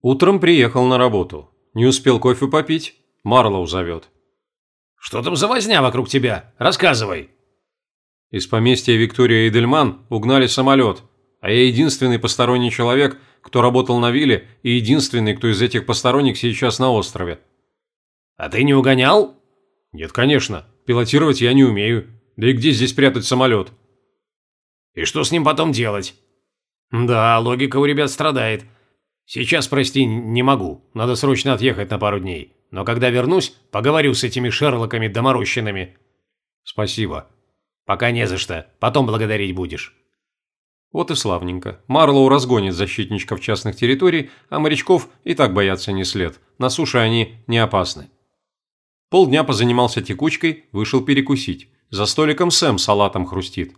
Утром приехал на работу. Не успел кофе попить, Марлоу зовет. «Что там за возня вокруг тебя? Рассказывай!» Из поместья Виктория Эдельман угнали самолет, а я единственный посторонний человек, кто работал на вилле, и единственный, кто из этих посторонних сейчас на острове. «А ты не угонял?» «Нет, конечно. Пилотировать я не умею. Да и где здесь прятать самолет?» «И что с ним потом делать?» «Да, логика у ребят страдает. Сейчас, прости, не могу. Надо срочно отъехать на пару дней. Но когда вернусь, поговорю с этими Шерлоками доморощенными. Спасибо. Пока не за что. Потом благодарить будешь. Вот и славненько. Марлоу разгонит защитничков частных территорий, а морячков и так бояться не след. На суше они не опасны. Полдня позанимался текучкой, вышел перекусить. За столиком Сэм салатом хрустит.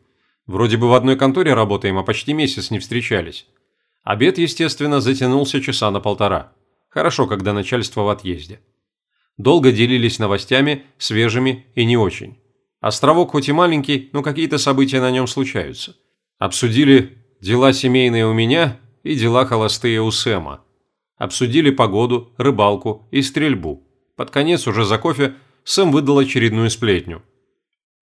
Вроде бы в одной конторе работаем, а почти месяц не встречались. Обед, естественно, затянулся часа на полтора. Хорошо, когда начальство в отъезде. Долго делились новостями, свежими и не очень. Островок хоть и маленький, но какие-то события на нем случаются. Обсудили дела семейные у меня и дела холостые у Сэма. Обсудили погоду, рыбалку и стрельбу. Под конец уже за кофе Сэм выдал очередную сплетню.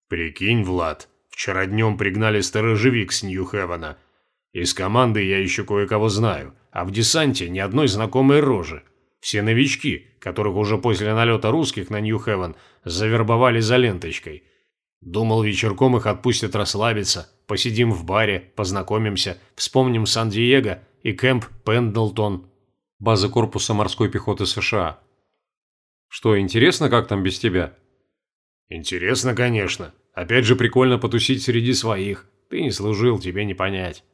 «Прикинь, Влад, вчера днем пригнали сторожевик с Нью-Хевена – из команды я еще кое-кого знаю, а в десанте ни одной знакомой рожи. Все новички, которых уже после налета русских на Нью-Хевен завербовали за ленточкой. Думал, вечерком их отпустят расслабиться, посидим в баре, познакомимся, вспомним Сан-Диего и кемп Пендлтон. База корпуса морской пехоты США. Что, интересно, как там без тебя? Интересно, конечно. Опять же прикольно потусить среди своих. Ты не служил, тебе не понять.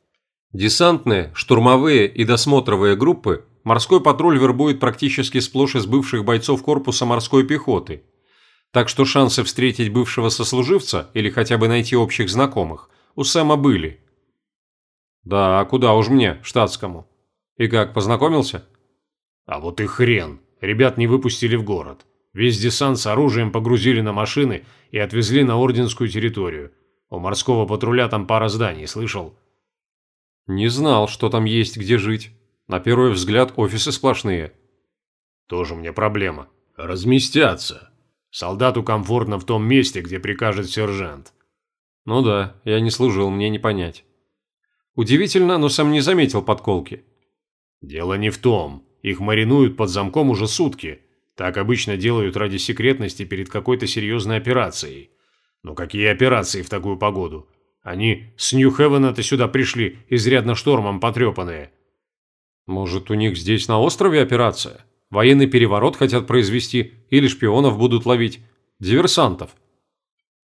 Десантные, штурмовые и досмотровые группы морской патруль вербует практически сплошь из бывших бойцов корпуса морской пехоты. Так что шансы встретить бывшего сослуживца или хотя бы найти общих знакомых у Сэма были. Да, а куда уж мне, штатскому. И как, познакомился? А вот и хрен. Ребят не выпустили в город. Весь десант с оружием погрузили на машины и отвезли на орденскую территорию. У морского патруля там пара зданий, слышал? Не знал, что там есть где жить. На первый взгляд офисы сплошные. Тоже мне проблема. Разместятся. Солдату комфортно в том месте, где прикажет сержант. Ну да, я не служил, мне не понять. Удивительно, но сам не заметил подколки. Дело не в том. Их маринуют под замком уже сутки. Так обычно делают ради секретности перед какой-то серьезной операцией. Но какие операции в такую погоду? Они с Нью-Хевена-то сюда пришли, изрядно штормом потрепанные. Может, у них здесь на острове операция? Военный переворот хотят произвести или шпионов будут ловить? Диверсантов?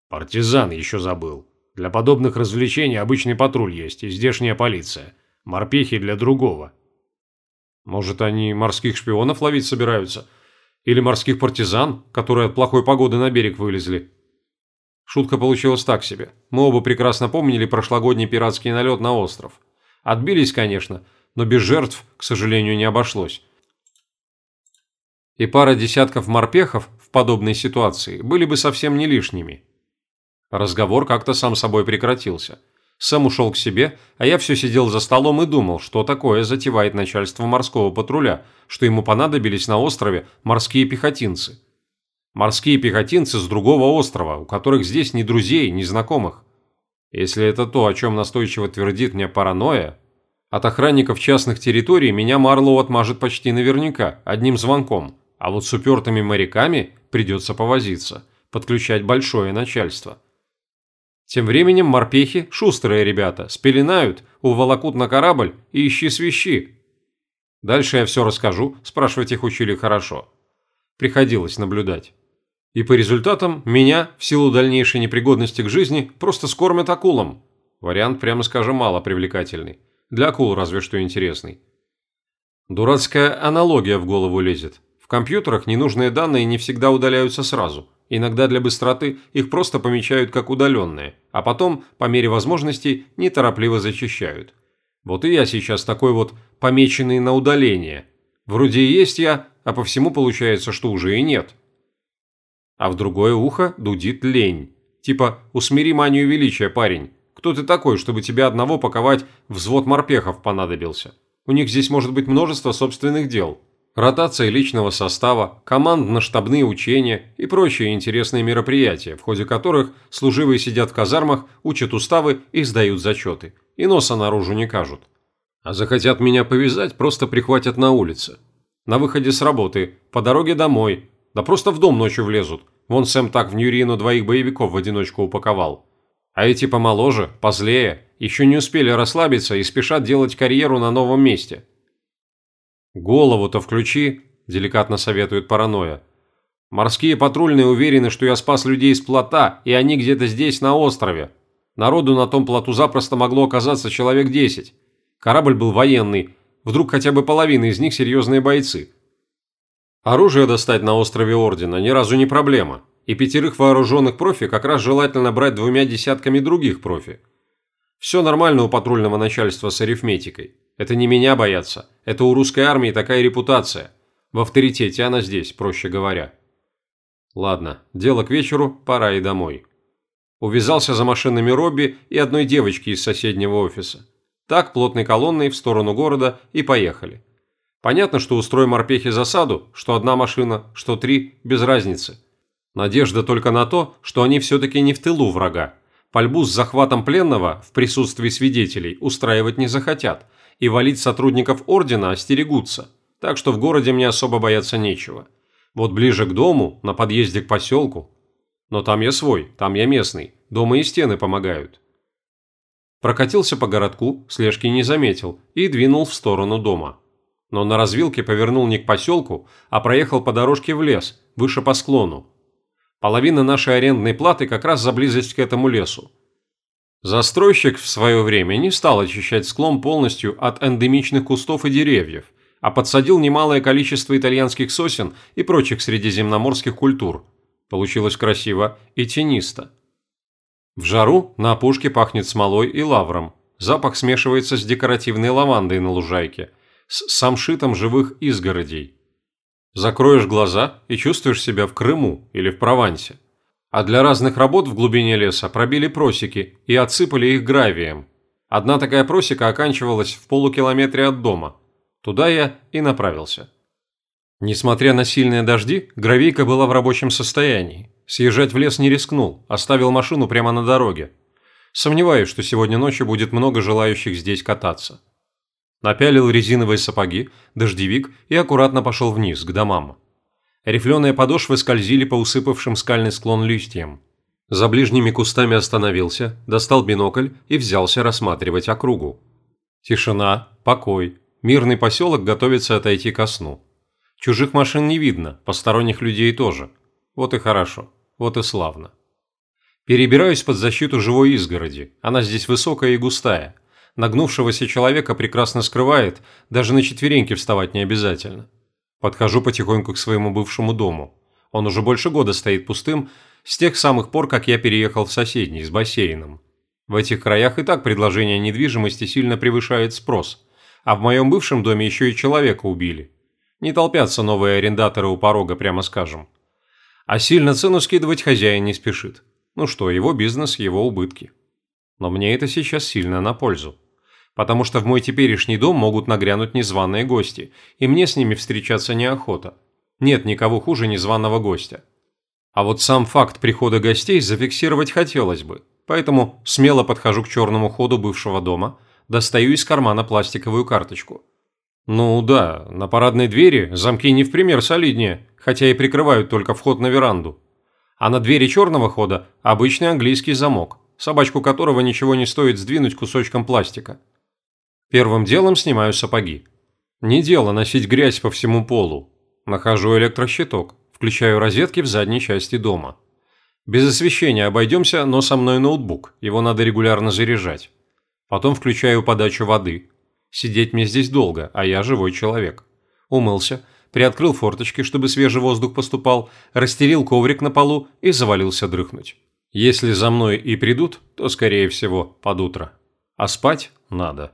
Партизан еще забыл. Для подобных развлечений обычный патруль есть и здешняя полиция. Морпехи для другого. Может, они морских шпионов ловить собираются? Или морских партизан, которые от плохой погоды на берег вылезли? Шутка получилась так себе. Мы оба прекрасно помнили прошлогодний пиратский налет на остров. Отбились, конечно, но без жертв, к сожалению, не обошлось. И пара десятков морпехов в подобной ситуации были бы совсем не лишними. Разговор как-то сам собой прекратился. Сэм ушел к себе, а я все сидел за столом и думал, что такое затевает начальство морского патруля, что ему понадобились на острове морские пехотинцы. Морские пехотинцы с другого острова, у которых здесь ни друзей, ни знакомых. Если это то, о чем настойчиво твердит мне паранойя, от охранников частных территорий меня Марлоу отмажет почти наверняка, одним звонком, а вот с упертыми моряками придется повозиться, подключать большое начальство. Тем временем морпехи, шустрые ребята, спеленают, уволокут на корабль и ищи свищи. Дальше я все расскажу, спрашивать их учили хорошо. Приходилось наблюдать. И по результатам меня, в силу дальнейшей непригодности к жизни, просто скормят акулам. Вариант, прямо скажем, мало привлекательный. Для акул разве что интересный. Дурацкая аналогия в голову лезет. В компьютерах ненужные данные не всегда удаляются сразу. Иногда для быстроты их просто помечают как удаленные, а потом, по мере возможностей, неторопливо зачищают. Вот и я сейчас такой вот помеченный на удаление. Вроде и есть я, а по всему получается, что уже и нет а в другое ухо дудит лень. Типа «усмири манию величия, парень. Кто ты такой, чтобы тебя одного паковать взвод морпехов понадобился? У них здесь может быть множество собственных дел. Ротация личного состава, командно-штабные учения и прочие интересные мероприятия, в ходе которых служивые сидят в казармах, учат уставы и сдают зачеты. И носа наружу не кажут. А захотят меня повязать, просто прихватят на улице. На выходе с работы, по дороге домой, да просто в дом ночью влезут. Вон Сэм так в Ньюрину двоих боевиков в одиночку упаковал. А эти помоложе, позлее, еще не успели расслабиться и спешат делать карьеру на новом месте. «Голову-то включи», – деликатно советует паранойя. «Морские патрульные уверены, что я спас людей с плота, и они где-то здесь, на острове. Народу на том плоту запросто могло оказаться человек десять. Корабль был военный, вдруг хотя бы половина из них серьезные бойцы. Оружие достать на острове Ордена ни разу не проблема, и пятерых вооруженных профи как раз желательно брать двумя десятками других профи. Все нормально у патрульного начальства с арифметикой. Это не меня боятся. Это у русской армии такая репутация. В авторитете она здесь, проще говоря. Ладно, дело к вечеру, пора и домой. Увязался за машинами Робби и одной девочки из соседнего офиса. Так, плотной колонной в сторону города и поехали. Понятно, что устроим морпехи засаду, что одна машина, что три, без разницы. Надежда только на то, что они все-таки не в тылу врага. Пальбу с захватом пленного в присутствии свидетелей устраивать не захотят – и валить сотрудников ордена остерегутся, так что в городе мне особо бояться нечего. Вот ближе к дому, на подъезде к поселку. Но там я свой, там я местный, дома и стены помогают. Прокатился по городку, слежки не заметил и двинул в сторону дома. Но на развилке повернул не к поселку, а проехал по дорожке в лес, выше по склону. Половина нашей арендной платы как раз за близость к этому лесу. Застройщик в свое время не стал очищать склон полностью от эндемичных кустов и деревьев, а подсадил немалое количество итальянских сосен и прочих средиземноморских культур. Получилось красиво и тенисто. В жару на опушке пахнет смолой и лавром. Запах смешивается с декоративной лавандой на лужайке, с самшитом живых изгородей. Закроешь глаза и чувствуешь себя в Крыму или в Провансе. А для разных работ в глубине леса пробили просеки и отсыпали их гравием. Одна такая просека оканчивалась в полукилометре от дома. Туда я и направился. Несмотря на сильные дожди, гравийка была в рабочем состоянии. Съезжать в лес не рискнул, оставил машину прямо на дороге. Сомневаюсь, что сегодня ночью будет много желающих здесь кататься. Напялил резиновые сапоги, дождевик и аккуратно пошел вниз, к домам. Рифленые подошвы скользили по усыпавшим скальный склон листьям. За ближними кустами остановился, достал бинокль и взялся рассматривать округу. Тишина, покой, мирный поселок готовится отойти ко сну. Чужих машин не видно, посторонних людей тоже. Вот и хорошо, вот и славно. Перебираюсь под защиту живой изгороди, она здесь высокая и густая. Нагнувшегося человека прекрасно скрывает, даже на четвереньки вставать не обязательно. Подхожу потихоньку к своему бывшему дому. Он уже больше года стоит пустым, с тех самых пор, как я переехал в соседний, с бассейном. В этих краях и так предложение недвижимости сильно превышает спрос, а в моем бывшем доме еще и человека убили. Не толпятся новые арендаторы у порога, прямо скажем. А сильно цену скидывать хозяин не спешит. Ну что, его бизнес, его убытки. Но мне это сейчас сильно на пользу потому что в мой теперешний дом могут нагрянуть незваные гости, и мне с ними встречаться неохота. Нет никого хуже незваного гостя. А вот сам факт прихода гостей зафиксировать хотелось бы, поэтому смело подхожу к черному ходу бывшего дома, достаю из кармана пластиковую карточку. Ну да, на парадной двери замки не в пример солиднее, хотя и прикрывают только вход на веранду. А на двери черного хода обычный английский замок, собачку которого ничего не стоит сдвинуть кусочком пластика. Первым делом снимаю сапоги. Не дело носить грязь по всему полу. Нахожу электрощиток, включаю розетки в задней части дома. Без освещения обойдемся, но со мной ноутбук, его надо регулярно заряжать. Потом включаю подачу воды. Сидеть мне здесь долго, а я живой человек. Умылся, приоткрыл форточки, чтобы свежий воздух поступал, расстелил коврик на полу и завалился дрыхнуть. Если за мной и придут, то, скорее всего, под утро. А спать надо.